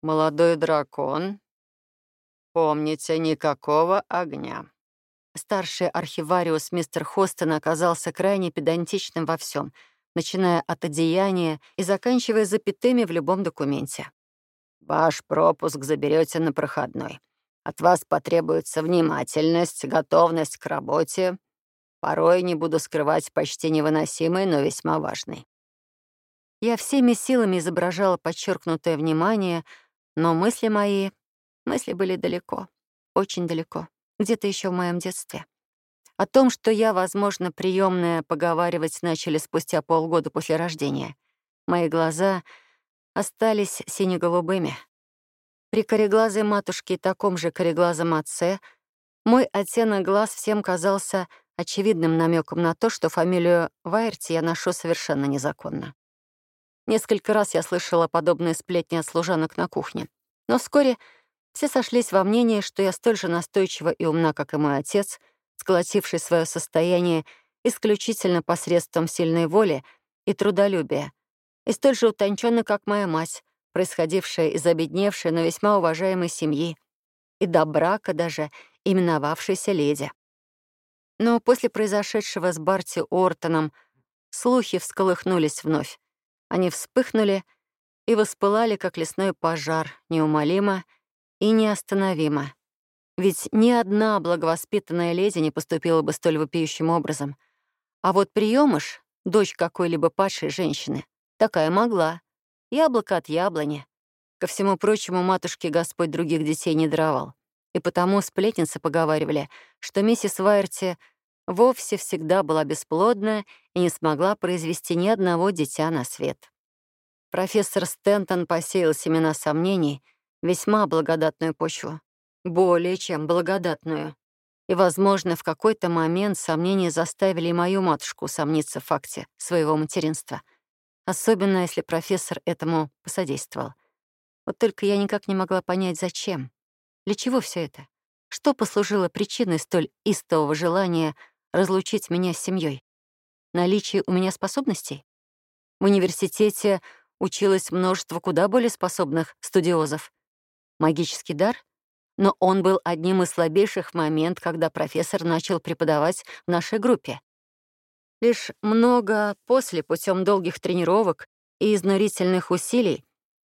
Молодой дракон. Помните, никакого огня. Старший архивариус мистер Хостон оказался крайне педантичным во всем, начиная от одеяния и заканчивая запятыми в любом документе. «Ваш пропуск заберете на проходной. От вас потребуется внимательность, готовность к работе. Порой, не буду скрывать, почти невыносимый, но весьма важный». Я всеми силами изображала подчеркнутое внимание, но мысли мои, мысли были далеко, очень далеко где-то еще в моем детстве. О том, что я, возможно, приемная, поговаривать начали спустя полгода после рождения. Мои глаза остались сине-голубыми. При кореглазой матушке и таком же кореглазом отце мой оттенок глаз всем казался очевидным намеком на то, что фамилию Вайерти я ношу совершенно незаконно. Несколько раз я слышала подобные сплетни от служанок на кухне, но вскоре все сошлись во мнении, что я столь же настойчива и умна, как и мой отец, сколотивший свое состояние исключительно посредством сильной воли и трудолюбия, и столь же утонченна, как моя мать, происходившая из обедневшей, но весьма уважаемой семьи, и до брака даже именовавшейся леди. Но после произошедшего с Барти Ортоном слухи всколыхнулись вновь. Они вспыхнули и воспылали, как лесной пожар, неумолимо и неостановимо. Ведь ни одна благовоспитанная леди не поступила бы столь вопиющим образом. А вот приемыш, дочь какой-либо падшей женщины, такая могла. Яблоко от яблони. Ко всему прочему, матушке Господь других детей не даровал. И потому сплетницы поговаривали, что миссис Вайерти вовсе всегда была бесплодна и не смогла произвести ни одного дитя на свет. Профессор Стентон посеял семена сомнений — весьма благодатную почву. Более чем благодатную. И, возможно, в какой-то момент сомнения заставили и мою матушку сомниться в факте своего материнства. Особенно, если профессор этому посодействовал. Вот только я никак не могла понять, зачем. Для чего все это? Что послужило причиной столь истового желания разлучить меня с семьей? Наличие у меня способностей? В университете училось множество куда более способных студиозов магический дар, но он был одним из слабейших момент, когда профессор начал преподавать в нашей группе. Лишь много после, путем долгих тренировок и изнурительных усилий,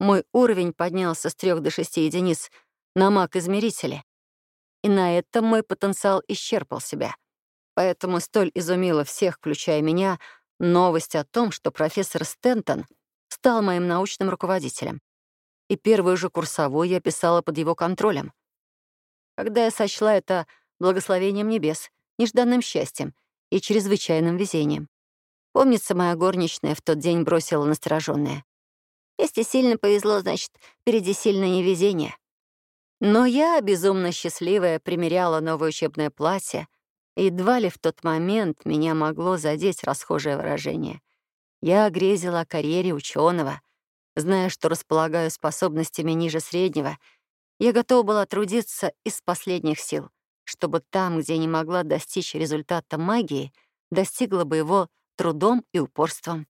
мой уровень поднялся с трех до шести единиц на маг-измерителе. И на этом мой потенциал исчерпал себя. Поэтому столь изумила всех, включая меня, новость о том, что профессор Стентон стал моим научным руководителем и первую же курсовую я писала под его контролем. Когда я сочла это благословением небес, нежданным счастьем и чрезвычайным везением. Помнится, моя горничная в тот день бросила настороженная. Если сильно повезло, значит, впереди сильное невезение. Но я, безумно счастливая, примеряла новое учебное платье, едва ли в тот момент меня могло задеть расхожее выражение. Я грезила о карьере ученого, Зная, что располагаю способностями ниже среднего, я готова была трудиться из последних сил, чтобы там, где не могла достичь результата магии, достигла бы его трудом и упорством.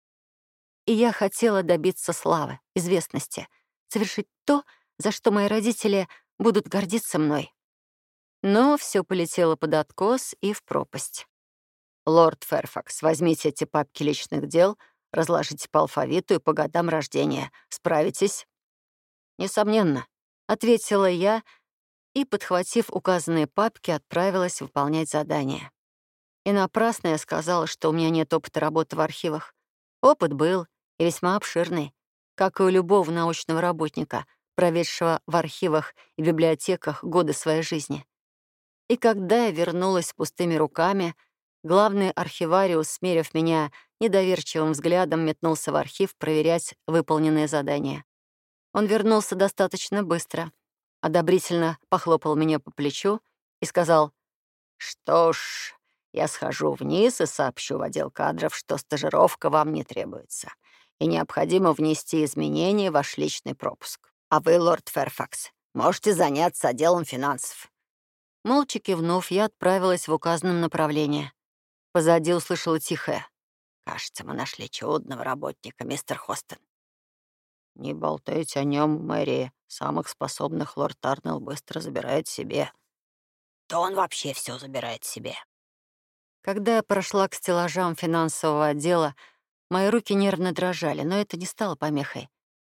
И я хотела добиться славы, известности, совершить то, за что мои родители будут гордиться мной. Но все полетело под откос и в пропасть. «Лорд Ферфакс, возьмите эти папки личных дел Разложите по алфавиту и по годам рождения. Справитесь?» «Несомненно», — ответила я и, подхватив указанные папки, отправилась выполнять задание. И напрасно я сказала, что у меня нет опыта работы в архивах. Опыт был и весьма обширный, как и у любого научного работника, проведшего в архивах и библиотеках годы своей жизни. И когда я вернулась пустыми руками, главный архивариус, смерив меня недоверчивым взглядом метнулся в архив проверять выполненные задания. Он вернулся достаточно быстро, одобрительно похлопал меня по плечу и сказал, «Что ж, я схожу вниз и сообщу в отдел кадров, что стажировка вам не требуется, и необходимо внести изменения в ваш личный пропуск. А вы, лорд Ферфакс, можете заняться отделом финансов». Молча кивнув, я отправилась в указанном направлении. Позади услышала тихое. Кажется, мы нашли чудного работника, мистер Хостон. Не болтайте о нем, Мэри. Самых способных лорд Арнелл быстро забирает себе. То он вообще все забирает себе. Когда я прошла к стеллажам финансового отдела, мои руки нервно дрожали, но это не стало помехой.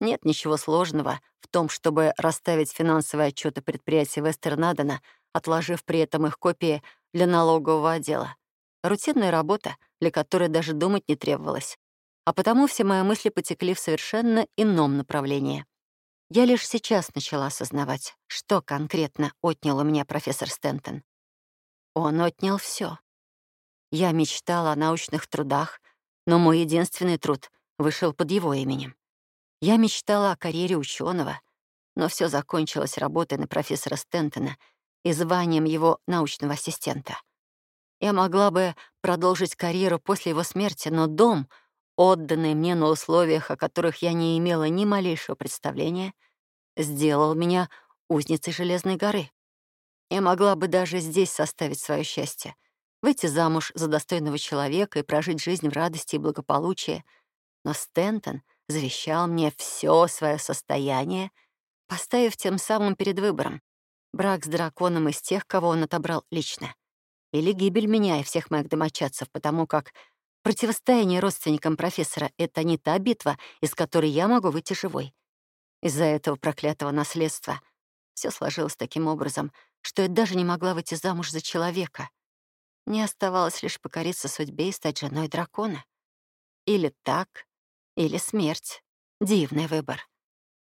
Нет ничего сложного в том, чтобы расставить финансовые отчеты предприятия Вестернадена, отложив при этом их копии для налогового отдела. Рутинная работа, для которой даже думать не требовалось. А потому все мои мысли потекли в совершенно ином направлении. Я лишь сейчас начала осознавать, что конкретно отнял у меня профессор Стентон. Он отнял все. Я мечтала о научных трудах, но мой единственный труд вышел под его именем. Я мечтала о карьере ученого, но все закончилось работой на профессора Стентона и званием его научного ассистента. Я могла бы продолжить карьеру после его смерти, но дом, отданный мне на условиях, о которых я не имела ни малейшего представления, сделал меня узницей Железной горы. Я могла бы даже здесь составить свое счастье, выйти замуж за достойного человека и прожить жизнь в радости и благополучии. Но Стентон завещал мне все свое состояние, поставив тем самым перед выбором брак с драконом из тех, кого он отобрал лично — или гибель меня и всех моих домочадцев, потому как противостояние родственникам профессора — это не та битва, из которой я могу выйти живой. Из-за этого проклятого наследства все сложилось таким образом, что я даже не могла выйти замуж за человека. Мне оставалось лишь покориться судьбе и стать женой дракона. Или так, или смерть. Дивный выбор.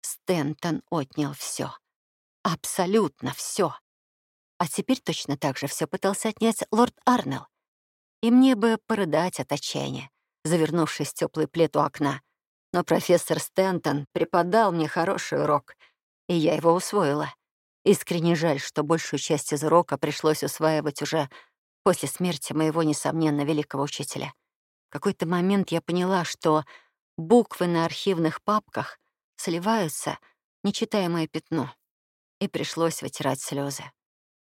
Стентон отнял все, Абсолютно все. А теперь точно так же все пытался отнять лорд Арнелл. И мне бы порыдать от отчаяния, завернувшись в теплый плед у окна. Но профессор Стентон преподал мне хороший урок, и я его усвоила. Искренне жаль, что большую часть из урока пришлось усваивать уже после смерти моего, несомненно, великого учителя. В какой-то момент я поняла, что буквы на архивных папках сливаются нечитаемое пятно, и пришлось вытирать слезы.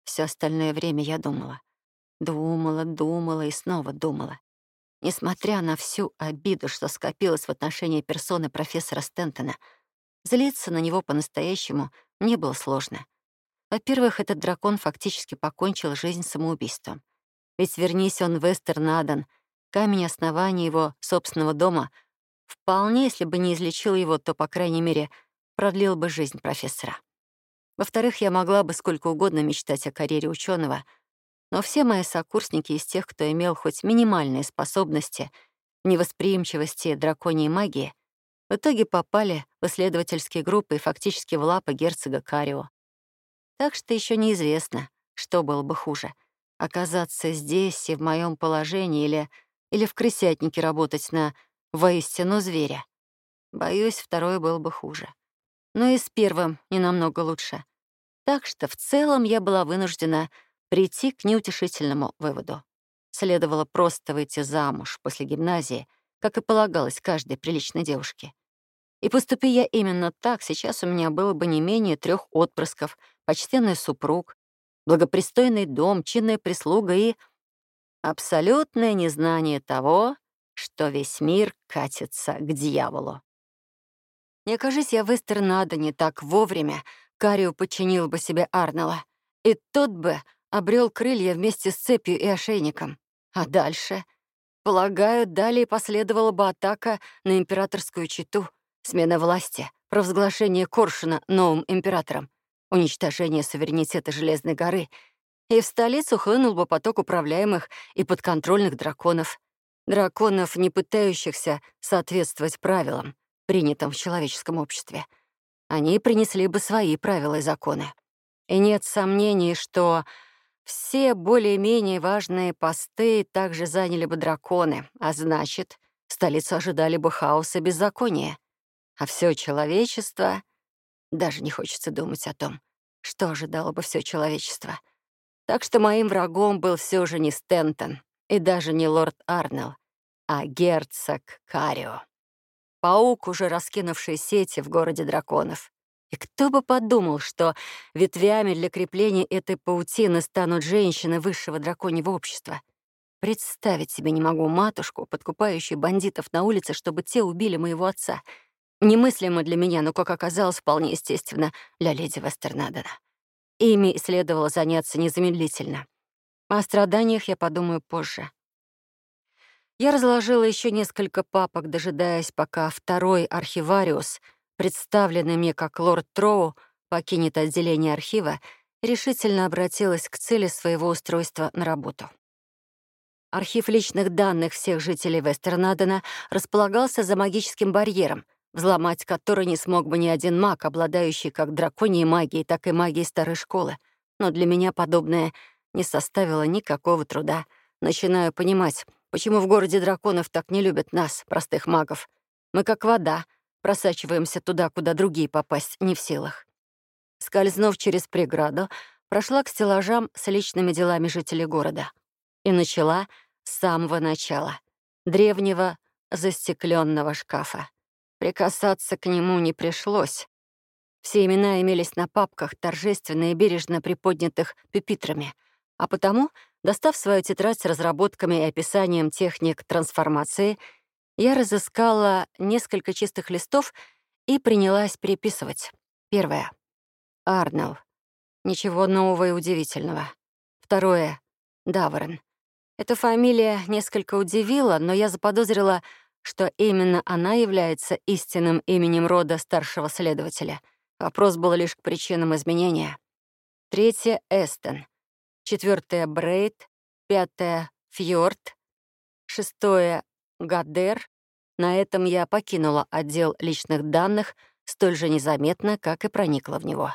Все остальное время я думала. Думала, думала и снова думала. Несмотря на всю обиду, что скопилось в отношении персоны профессора Стентона, злиться на него по-настоящему мне было сложно. Во-первых, этот дракон фактически покончил жизнь самоубийством. Ведь вернись он в Эстернаден, камень основания его собственного дома, вполне, если бы не излечил его, то, по крайней мере, продлил бы жизнь профессора. Во-вторых, я могла бы сколько угодно мечтать о карьере ученого, но все мои сокурсники из тех, кто имел хоть минимальные способности невосприимчивости драконьей магии, в итоге попали в исследовательские группы и фактически в лапы герцога Карио. Так что еще неизвестно, что было бы хуже — оказаться здесь и в моем положении или, или в крысятнике работать на воистину зверя. Боюсь, второе было бы хуже но и с первым не намного лучше. Так что в целом я была вынуждена прийти к неутешительному выводу. Следовало просто выйти замуж после гимназии, как и полагалось каждой приличной девушке. И поступи я именно так, сейчас у меня было бы не менее трех отпрысков, почтенный супруг, благопристойный дом, чинная прислуга и абсолютное незнание того, что весь мир катится к дьяволу. Не окажись я в Эстернадоне так вовремя, Карио подчинил бы себе Арнелла, и тот бы обрел крылья вместе с цепью и ошейником. А дальше? Полагаю, далее последовала бы атака на императорскую читу, смена власти, провозглашение Коршуна новым императором, уничтожение суверенитета Железной горы, и в столицу хлынул бы поток управляемых и подконтрольных драконов. Драконов, не пытающихся соответствовать правилам, принятом в человеческом обществе. Они принесли бы свои правила и законы. И нет сомнений, что все более-менее важные посты также заняли бы драконы, а значит, столицу ожидали бы хаоса и беззакония. А все человечество... Даже не хочется думать о том, что ожидало бы все человечество. Так что моим врагом был все же не Стентон и даже не лорд Арнелл, а герцог Карио паук, уже раскинувший сети в городе драконов. И кто бы подумал, что ветвями для крепления этой паутины станут женщины высшего драконьего общества. Представить себе не могу матушку, подкупающую бандитов на улице, чтобы те убили моего отца. Немыслимо для меня, но, как оказалось, вполне естественно для леди Вестернадена. Ими следовало заняться незамедлительно. О страданиях я подумаю позже. Я разложила еще несколько папок, дожидаясь, пока второй архивариус, представленный мне как лорд Троу, покинет отделение архива, решительно обратилась к цели своего устройства на работу. Архив личных данных всех жителей Вестернадена располагался за магическим барьером, взломать который не смог бы ни один маг, обладающий как драконьей магией, так и магией старой школы. Но для меня подобное не составило никакого труда. Начинаю понимать, почему в городе драконов так не любят нас, простых магов. Мы как вода, просачиваемся туда, куда другие попасть не в силах. Скользнув через преграду, прошла к стеллажам с личными делами жителей города и начала с самого начала — древнего застекленного шкафа. Прикасаться к нему не пришлось. Все имена имелись на папках, торжественно и бережно приподнятых пюпитрами, а потому, достав свою тетрадь с разработками и описанием техник трансформации, я разыскала несколько чистых листов и принялась переписывать. Первое. Арнелл. Ничего нового и удивительного. Второе. Даварен. Эта фамилия несколько удивила, но я заподозрила, что именно она является истинным именем рода старшего следователя. Вопрос был лишь к причинам изменения. Третье — Эстон. Четвертое — Брейд. Пятое — Фьорд. Шестое — Гадер. На этом я покинула отдел личных данных столь же незаметно, как и проникла в него.